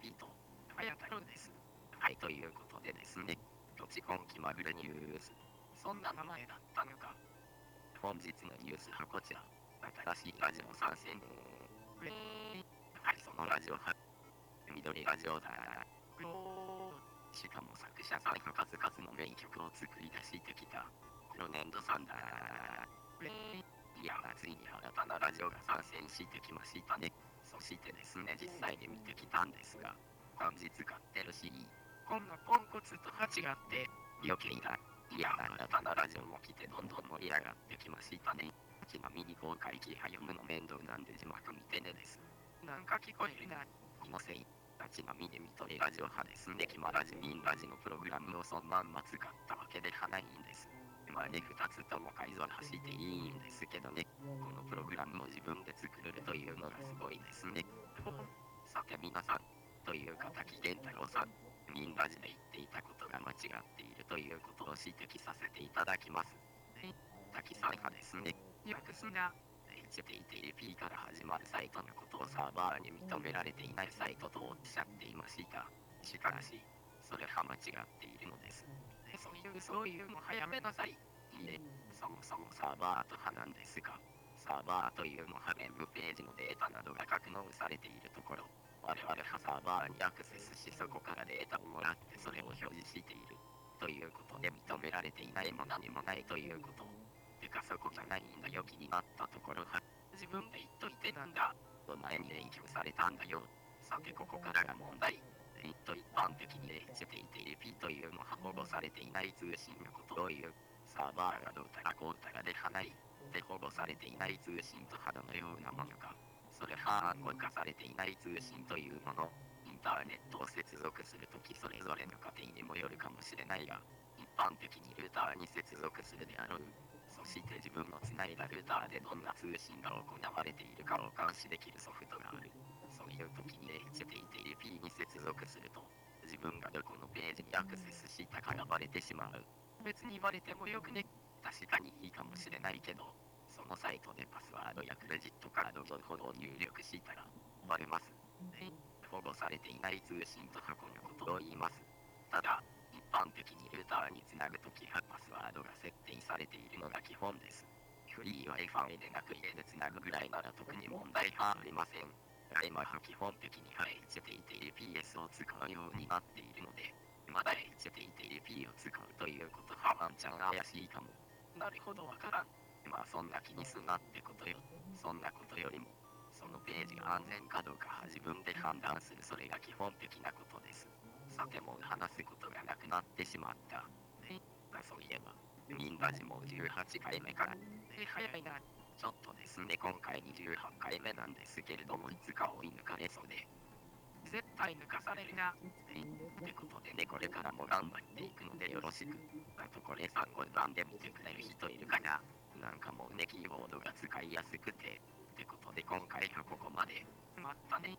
ピート、はや太郎です。はい、ということでですね、土地今期まぐれニュース。そんな名前だったのか。本日のニュースはこちら。新しいラジオ参戦。ウェーはい、そのラジオは、緑ラジオだ。しかも作者さんが数々の名曲を作り出してきた。黒粘土さんだ。ウェーいや、ついに新たなラジオが参戦してきましたね。そしてですね、実際に見てきたんですが、元日買ってるし、こんなポンコツとは違って、余計だ。いや、新たなラジオも来てどんどん盛り上がってきましたね。ちなみに公開記は読むの面倒なんで字幕見てねです。なんか聞こえるな。気のせい。ちなみに見取りラジオ派ですね。キマラジミンラジのプログラムをそのまんま使ったわけではないんです。まあね、2つとも改造走っていいんですけどね、このプログラムを自分で作れるというのがすごいですね。さて皆さん、というか滝源太郎さん、ミンラジで言っていたことが間違っているということを指摘させていただきます。滝さんがですね、よくすな。HTTP から始まるサイトのことをサーバーに認められていないサイトとおっしゃっていました。しかし、それは間違っているのです。そういう、そういうの早めなさい。いいえ、そもそもサーバーとはなんですが、サーバーというのはウェブページのデータなどが格納されているところ、我々はサーバーにアクセスしそこからデータをもらってそれを表示している。ということで認められていないも何もないということ。てかそこじゃないんだよ気になったところは、自分で言っといてなんだ。お前に影響されたんだよ。さてここからが問題。えっと一般的に HTTP というのは保護されていない通信のことを言う。サーバーがどうたらこうたらではない。で保護されていない通信と肌のようなものか。それは暗号化されていない通信というもの。インターネットを接続するときそれぞれの家庭にもよるかもしれないが、一般的にルーターに接続するであろう。そして自分のつないだルーターでどんな通信が行われているかを監視できるソフトがある。そういう時に HTTP に接続すると、自分がどこのページにアクセスしたかがバレてしまう。別にバレてもよくね。確かにいいかもしれないけど、そのサイトでパスワードやクレジットカード情報を入力したら、バレます。保護されていない通信と箱のことを言います。ただ、一般的にルーターにつなぐときはパスワードが設定されているのが基本です。フリー Wi-Fi でなく家でつなぐぐらいなら特に問題はありません。今は基本的には HTTPS を使うようになっているので、まだ HTTP を使うということはワンチャン怪しいかも。なるほどわからん。まあそんな気にすんなってことよ。そんなことよりも、そのページが安全かどうかは自分で判断するそれが基本的なことです。さてもう話すことがなくなってしまった。えそういえば、ミンラジも18回目から。え、早いな。ちょっとですね、今回28回目なんですけれども、いつか追い抜かれそうで。絶対抜かされるな。えってことでね、これからも頑張っていくのでよろしく。あとこれ参考版で見てくれる人いるかななんかもうね、キーボードが使いやすくて。ってことで今回はここまで。またね。